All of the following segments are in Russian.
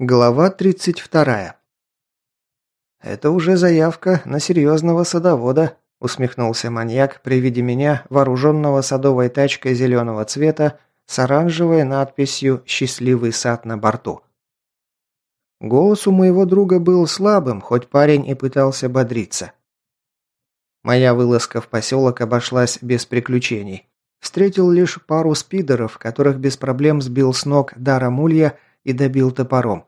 Глава 32. «Это уже заявка на серьезного садовода», – усмехнулся маньяк при виде меня, вооруженного садовой тачкой зеленого цвета с оранжевой надписью «Счастливый сад» на борту. Голос у моего друга был слабым, хоть парень и пытался бодриться. Моя вылазка в поселок обошлась без приключений. Встретил лишь пару спидеров, которых без проблем сбил с ног Дара Мулья – и добил топором.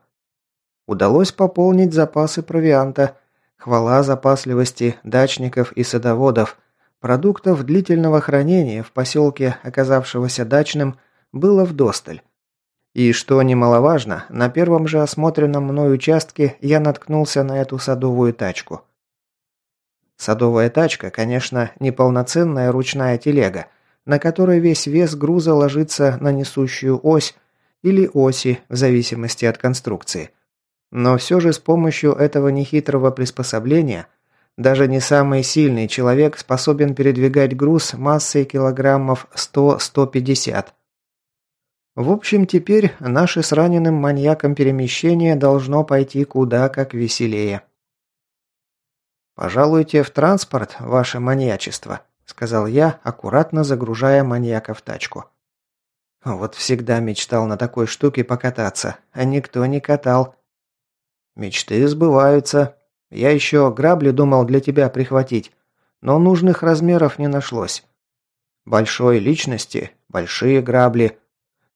Удалось пополнить запасы провианта. Хвала запасливости дачников и садоводов. Продуктов длительного хранения в поселке, оказавшегося дачным, было вдосталь. И что немаловажно, на первом же осмотренном мной участке я наткнулся на эту садовую тачку. Садовая тачка, конечно, не полноценная ручная телега, на которой весь вес груза ложится на несущую ось, или оси, в зависимости от конструкции. Но все же с помощью этого нехитрого приспособления даже не самый сильный человек способен передвигать груз массой килограммов 100-150. В общем, теперь наше с раненым маньяком перемещение должно пойти куда как веселее. «Пожалуйте в транспорт, ваше маньячество», – сказал я, аккуратно загружая маньяка в тачку. Вот всегда мечтал на такой штуке покататься, а никто не катал. Мечты сбываются. Я еще грабли думал для тебя прихватить, но нужных размеров не нашлось. Большой личности, большие грабли.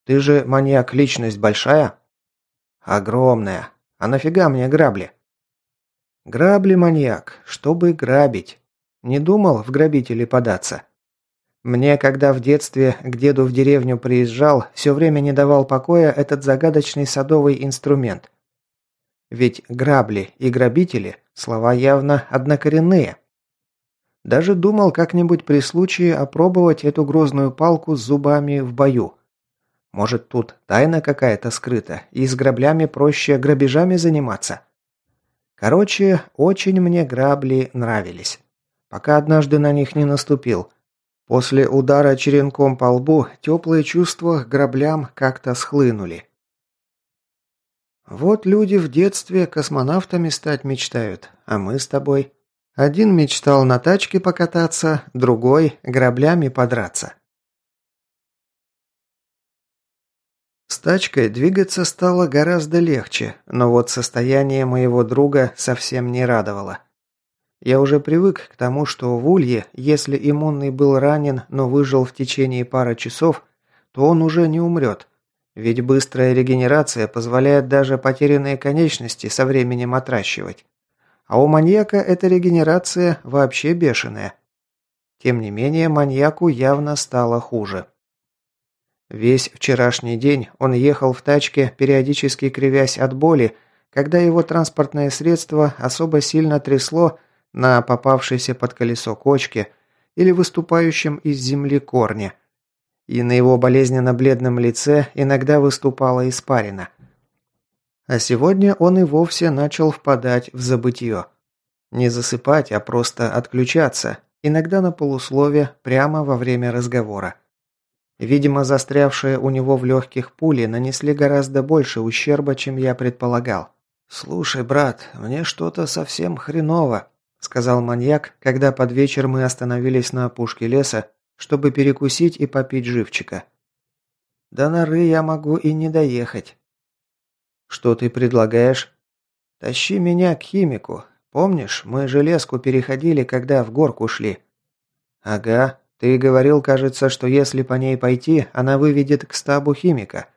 Ты же маньяк личность большая? Огромная. А нафига мне грабли? Грабли маньяк, чтобы грабить. Не думал в грабители податься. Мне, когда в детстве к деду в деревню приезжал, все время не давал покоя этот загадочный садовый инструмент. Ведь грабли и грабители – слова явно однокоренные. Даже думал как-нибудь при случае опробовать эту грозную палку с зубами в бою. Может, тут тайна какая-то скрыта, и с граблями проще грабежами заниматься? Короче, очень мне грабли нравились. Пока однажды на них не наступил – После удара черенком по лбу теплые чувства к граблям как-то схлынули. Вот люди в детстве космонавтами стать мечтают, а мы с тобой. Один мечтал на тачке покататься, другой – граблями подраться. С тачкой двигаться стало гораздо легче, но вот состояние моего друга совсем не радовало. Я уже привык к тому, что в Улье, если иммунный был ранен, но выжил в течение пары часов, то он уже не умрет. Ведь быстрая регенерация позволяет даже потерянные конечности со временем отращивать. А у маньяка эта регенерация вообще бешеная. Тем не менее, маньяку явно стало хуже. Весь вчерашний день он ехал в тачке, периодически кривясь от боли, когда его транспортное средство особо сильно трясло, на попавшейся под колесо кочке или выступающем из земли корне. И на его болезненно-бледном лице иногда выступала испарина. А сегодня он и вовсе начал впадать в забытье. Не засыпать, а просто отключаться, иногда на полуслове, прямо во время разговора. Видимо, застрявшие у него в легких пули нанесли гораздо больше ущерба, чем я предполагал. «Слушай, брат, мне что-то совсем хреново», сказал маньяк, когда под вечер мы остановились на опушке леса, чтобы перекусить и попить живчика. До норы я могу и не доехать. Что ты предлагаешь? Тащи меня к химику. Помнишь, мы железку переходили, когда в горку шли? Ага, ты говорил, кажется, что если по ней пойти, она выведет к стабу химика.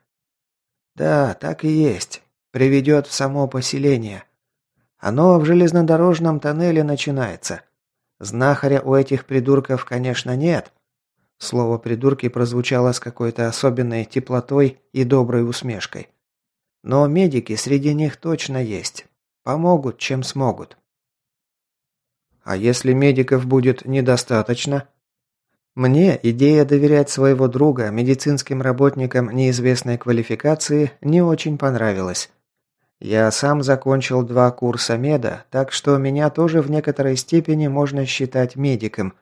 Да, так и есть. Приведет в само поселение. Оно в железнодорожном тоннеле начинается. Знахаря у этих придурков, конечно, нет. Слово «придурки» прозвучало с какой-то особенной теплотой и доброй усмешкой. Но медики среди них точно есть. Помогут, чем смогут. А если медиков будет недостаточно? Мне идея доверять своего друга медицинским работникам неизвестной квалификации не очень понравилась. Я сам закончил два курса меда, так что меня тоже в некоторой степени можно считать медиком.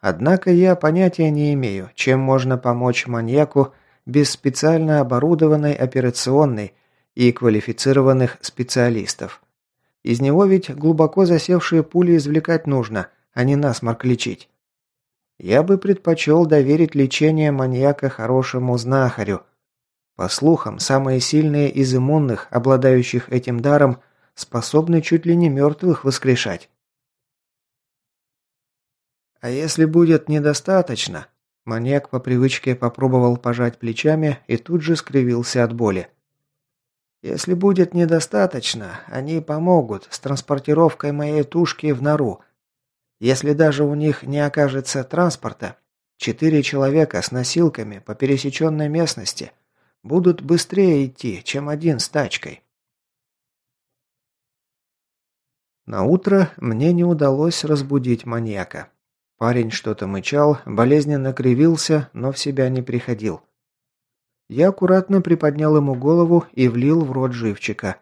Однако я понятия не имею, чем можно помочь маньяку без специально оборудованной операционной и квалифицированных специалистов. Из него ведь глубоко засевшие пули извлекать нужно, а не насморк лечить. Я бы предпочел доверить лечение маньяка хорошему знахарю. По слухам, самые сильные из иммунных, обладающих этим даром, способны чуть ли не мертвых воскрешать. А если будет недостаточно? Маньяк по привычке попробовал пожать плечами и тут же скривился от боли. Если будет недостаточно, они помогут с транспортировкой моей тушки в нору. Если даже у них не окажется транспорта, четыре человека с носилками по пересеченной местности будут быстрее идти, чем один с тачкой. На утро мне не удалось разбудить маньяка. Парень что-то мычал, болезненно кривился, но в себя не приходил. Я аккуратно приподнял ему голову и влил в рот живчика.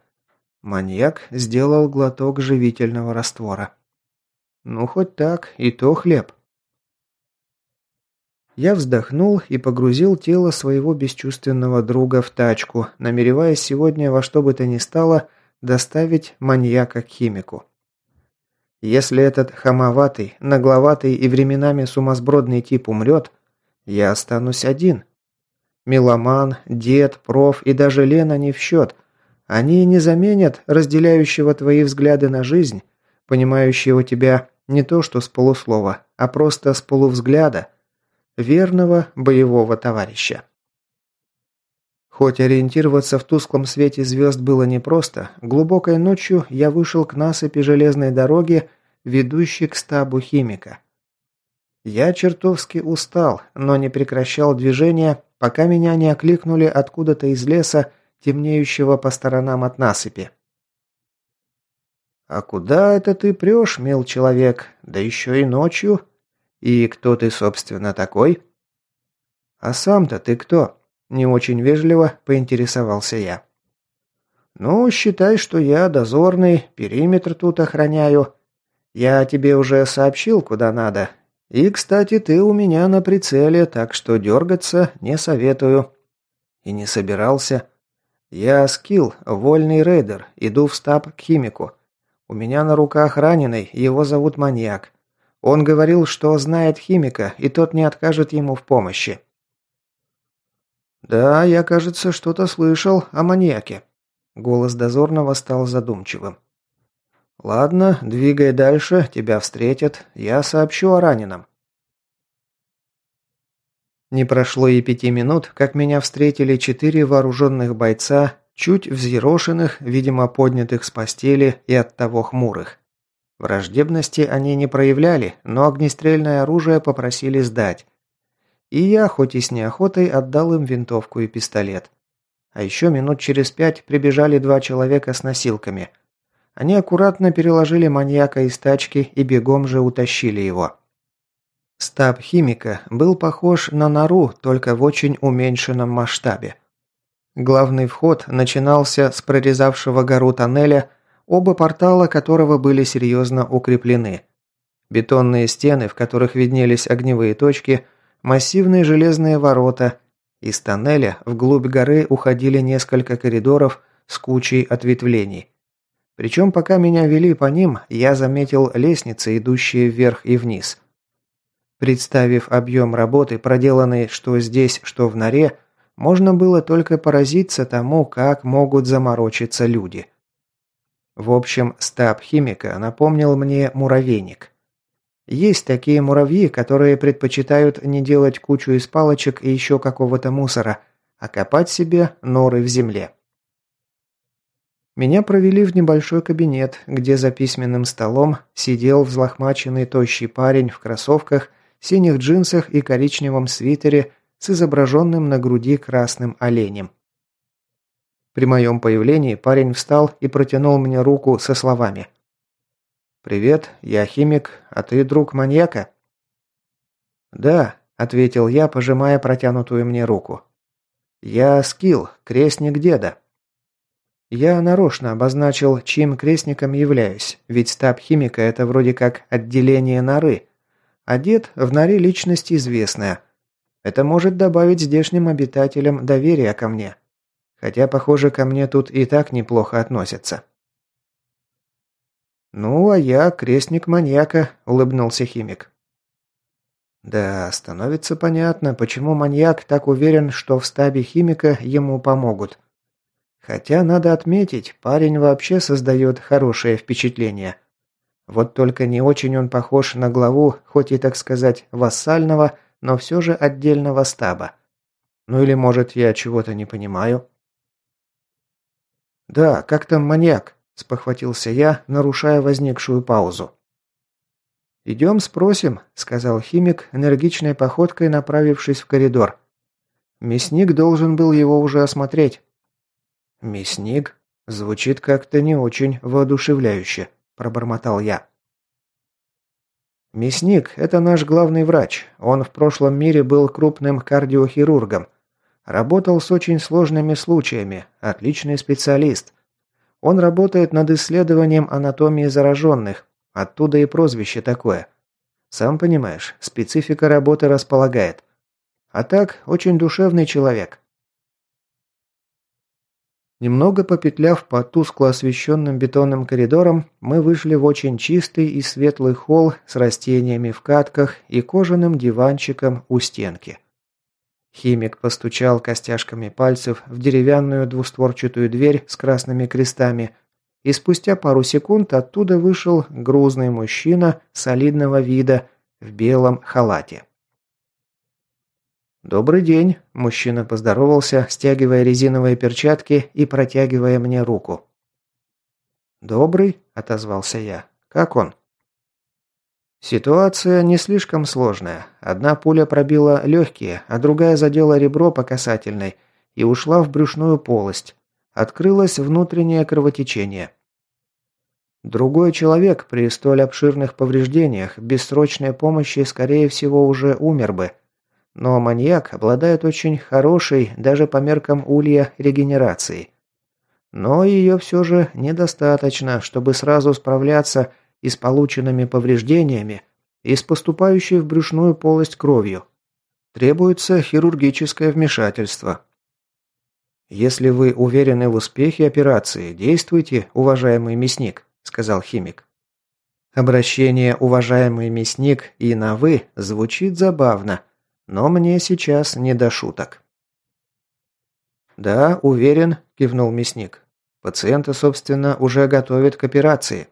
Маньяк сделал глоток живительного раствора. Ну, хоть так, и то хлеб. Я вздохнул и погрузил тело своего бесчувственного друга в тачку, намереваясь сегодня во что бы то ни стало доставить маньяка к химику. Если этот хамоватый, нагловатый и временами сумасбродный тип умрет, я останусь один, Меломан, дед, проф и даже Лена не в счет. Они не заменят разделяющего твои взгляды на жизнь, понимающего тебя не то что с полуслова, а просто с полувзгляда, верного боевого товарища. Хоть ориентироваться в тусклом свете звезд было непросто, глубокой ночью я вышел к насыпи железной дороги, ведущей к стабу химика. Я чертовски устал, но не прекращал движения, пока меня не окликнули откуда-то из леса, темнеющего по сторонам от насыпи. «А куда это ты прешь, мил человек? Да еще и ночью? И кто ты, собственно, такой?» «А сам-то ты кто?» – не очень вежливо поинтересовался я. «Ну, считай, что я дозорный, периметр тут охраняю. Я тебе уже сообщил, куда надо, и, кстати, ты у меня на прицеле, так что дергаться не советую. И не собирался. Я скилл, вольный рейдер, иду в стаб к химику. У меня на руках раненый, его зовут Маньяк. Он говорил, что знает химика, и тот не откажет ему в помощи. «Да, я, кажется, что-то слышал о маньяке». Голос дозорного стал задумчивым. «Ладно, двигай дальше, тебя встретят. Я сообщу о раненом». Не прошло и пяти минут, как меня встретили четыре вооруженных бойца, чуть взъерошенных, видимо, поднятых с постели и оттого хмурых. Враждебности они не проявляли, но огнестрельное оружие попросили сдать. И я, хоть и с неохотой, отдал им винтовку и пистолет. А еще минут через пять прибежали два человека с носилками – они аккуратно переложили маньяка из тачки и бегом же утащили его. Стаб химика был похож на нору, только в очень уменьшенном масштабе. Главный вход начинался с прорезавшего гору тоннеля, оба портала которого были серьезно укреплены. Бетонные стены, в которых виднелись огневые точки, массивные железные ворота. Из тоннеля вглубь горы уходили несколько коридоров с кучей ответвлений. Причем, пока меня вели по ним, я заметил лестницы, идущие вверх и вниз. Представив объем работы, проделанной что здесь, что в норе, можно было только поразиться тому, как могут заморочиться люди. В общем, стаб химика напомнил мне муравейник. Есть такие муравьи, которые предпочитают не делать кучу из палочек и еще какого-то мусора, а копать себе норы в земле. Меня провели в небольшой кабинет, где за письменным столом сидел взлохмаченный тощий парень в кроссовках, синих джинсах и коричневом свитере с изображенным на груди красным оленем. При моем появлении парень встал и протянул мне руку со словами. «Привет, я химик, а ты друг маньяка?» «Да», — ответил я, пожимая протянутую мне руку. «Я Скилл, крестник деда». Я нарочно обозначил, чьим крестником являюсь, ведь стаб химика – это вроде как отделение норы. А дед в норе личность известная. Это может добавить здешним обитателям доверия ко мне. Хотя, похоже, ко мне тут и так неплохо относятся. «Ну, а я крестник маньяка», – улыбнулся химик. Да, становится понятно, почему маньяк так уверен, что в стабе химика ему помогут. Хотя, надо отметить, парень вообще создает хорошее впечатление. Вот только не очень он похож на главу, хоть и, так сказать, вассального, но все же отдельного стаба. Ну или, может, я чего-то не понимаю? «Да, как там маньяк?» – спохватился я, нарушая возникшую паузу. «Идем спросим», – сказал химик, энергичной походкой направившись в коридор. Мясник должен был его уже осмотреть. «Мясник?» Звучит как-то не очень воодушевляюще, пробормотал я. Мясник – это наш главный врач. Он в прошлом мире был крупным кардиохирургом. Работал с очень сложными случаями. Отличный специалист. Он работает над исследованием анатомии зараженных. Оттуда и прозвище такое. Сам понимаешь, специфика работы располагает. А так, очень душевный человек. Немного попетляв по тускло освещенным бетонным коридорам, мы вышли в очень чистый и светлый холл с растениями в катках и кожаным диванчиком у стенки. Химик постучал костяшками пальцев в деревянную двустворчатую дверь с красными крестами, и спустя пару секунд оттуда вышел грузный мужчина солидного вида в белом халате. «Добрый день», – мужчина поздоровался, стягивая резиновые перчатки и протягивая мне руку. «Добрый», – отозвался я. «Как он?» Ситуация не слишком сложная. Одна пуля пробила легкие, а другая задела ребро по касательной и ушла в брюшную полость. Открылось внутреннее кровотечение. Другой человек при столь обширных повреждениях без срочной помощи, скорее всего, уже умер бы – но маньяк обладает очень хорошей, даже по меркам улья, регенерацией. Но ее все же недостаточно, чтобы сразу справляться и с полученными повреждениями, и с поступающей в брюшную полость кровью. Требуется хирургическое вмешательство. «Если вы уверены в успехе операции, действуйте, уважаемый мясник», – сказал химик. Обращение «уважаемый мясник» и на «вы» звучит забавно – но мне сейчас не до шуток. «Да, уверен», – кивнул мясник. «Пациента, собственно, уже готовят к операции».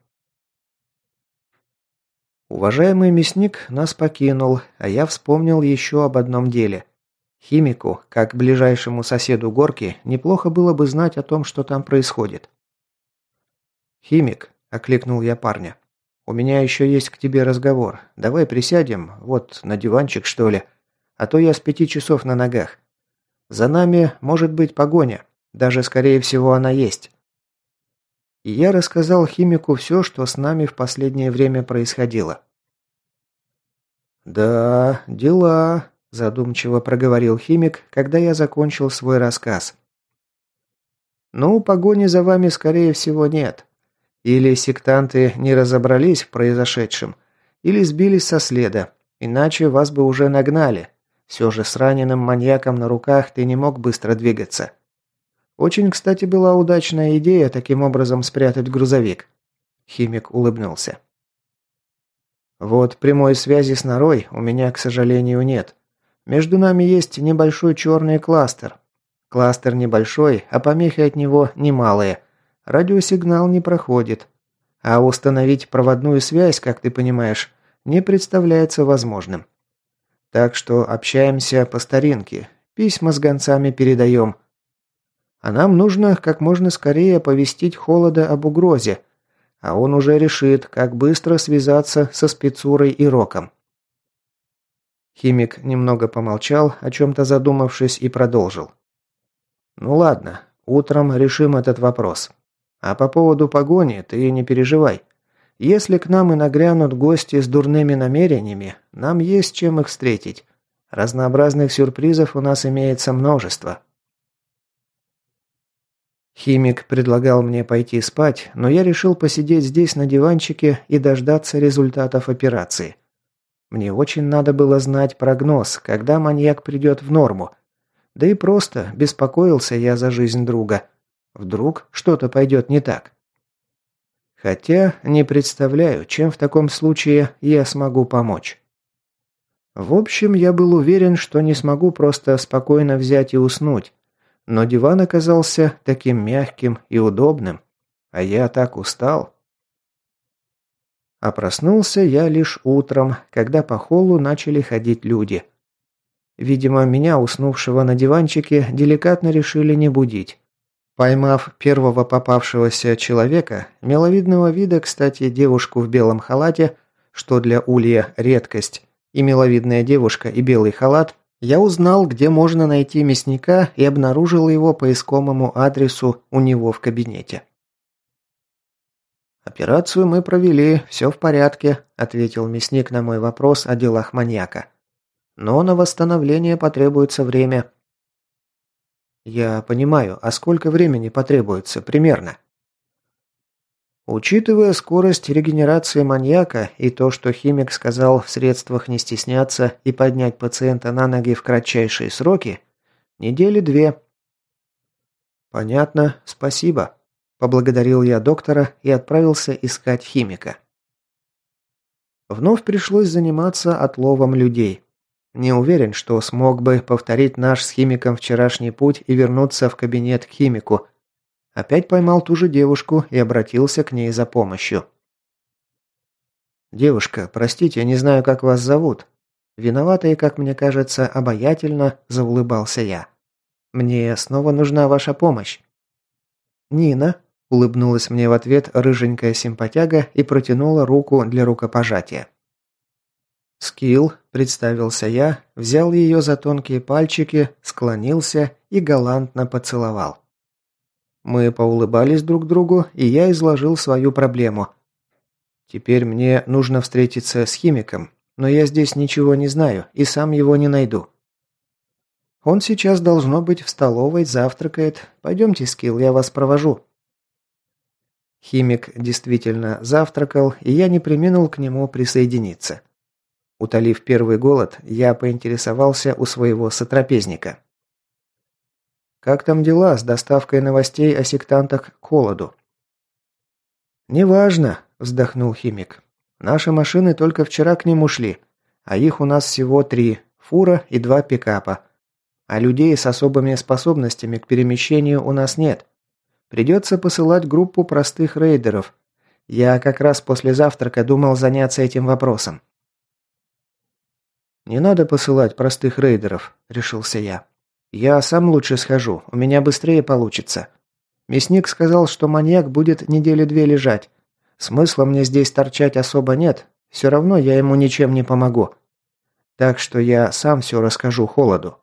Уважаемый мясник нас покинул, а я вспомнил еще об одном деле. Химику, как ближайшему соседу горки, неплохо было бы знать о том, что там происходит. «Химик», – окликнул я парня, – «у меня еще есть к тебе разговор. Давай присядем, вот, на диванчик, что ли» а то я с пяти часов на ногах. За нами может быть погоня, даже скорее всего она есть. И я рассказал химику все, что с нами в последнее время происходило. «Да, дела», – задумчиво проговорил химик, когда я закончил свой рассказ. «Ну, погони за вами, скорее всего, нет. Или сектанты не разобрались в произошедшем, или сбились со следа, иначе вас бы уже нагнали, все же с раненым маньяком на руках ты не мог быстро двигаться. Очень, кстати, была удачная идея таким образом спрятать грузовик. Химик улыбнулся. Вот прямой связи с норой у меня, к сожалению, нет. Между нами есть небольшой черный кластер. Кластер небольшой, а помехи от него немалые. Радиосигнал не проходит. А установить проводную связь, как ты понимаешь, не представляется возможным. Так что общаемся по старинке, письма с гонцами передаем. А нам нужно как можно скорее оповестить Холода об угрозе, а он уже решит, как быстро связаться со спецурой и Роком. Химик немного помолчал, о чем-то задумавшись, и продолжил. «Ну ладно, утром решим этот вопрос. А по поводу погони ты не переживай. Если к нам и нагрянут гости с дурными намерениями, нам есть чем их встретить. Разнообразных сюрпризов у нас имеется множество. Химик предлагал мне пойти спать, но я решил посидеть здесь на диванчике и дождаться результатов операции. Мне очень надо было знать прогноз, когда маньяк придет в норму. Да и просто беспокоился я за жизнь друга. Вдруг что-то пойдет не так. Хотя не представляю, чем в таком случае я смогу помочь. В общем, я был уверен, что не смогу просто спокойно взять и уснуть. Но диван оказался таким мягким и удобным. А я так устал. А проснулся я лишь утром, когда по холлу начали ходить люди. Видимо, меня, уснувшего на диванчике, деликатно решили не будить. Поймав первого попавшегося человека, миловидного вида, кстати, девушку в белом халате, что для Улья редкость, и миловидная девушка и белый халат, я узнал, где можно найти мясника и обнаружил его по искомому адресу у него в кабинете. «Операцию мы провели, все в порядке», – ответил мясник на мой вопрос о делах маньяка но на восстановление потребуется время». «Я понимаю, а сколько времени потребуется примерно?» Учитывая скорость регенерации маньяка и то, что химик сказал в средствах не стесняться и поднять пациента на ноги в кратчайшие сроки, недели две. «Понятно, спасибо», – поблагодарил я доктора и отправился искать химика. Вновь пришлось заниматься отловом людей. Не уверен, что смог бы повторить наш с химиком вчерашний путь и вернуться в кабинет к химику. Опять поймал ту же девушку и обратился к ней за помощью. «Девушка, простите, не знаю, как вас зовут». Виновато и, как мне кажется, обаятельно заулыбался я. «Мне снова нужна ваша помощь». «Нина», – улыбнулась мне в ответ рыженькая симпатяга и протянула руку для рукопожатия. «Скилл», – представился я, взял ее за тонкие пальчики, склонился и галантно поцеловал. Мы поулыбались друг другу, и я изложил свою проблему. Теперь мне нужно встретиться с химиком, но я здесь ничего не знаю и сам его не найду. Он сейчас должно быть в столовой, завтракает. Пойдемте, Скилл, я вас провожу. Химик действительно завтракал, и я не преминул к нему присоединиться. Утолив первый голод, я поинтересовался у своего сотрапезника. «Как там дела с доставкой новостей о сектантах к холоду?» «Неважно», – вздохнул химик. «Наши машины только вчера к ним ушли, а их у нас всего три – фура и два пикапа. А людей с особыми способностями к перемещению у нас нет. Придется посылать группу простых рейдеров. Я как раз после завтрака думал заняться этим вопросом». «Не надо посылать простых рейдеров», – решился я. «Я сам лучше схожу, у меня быстрее получится. Мясник сказал, что маньяк будет недели две лежать. Смысла мне здесь торчать особо нет, все равно я ему ничем не помогу. Так что я сам все расскажу Холоду».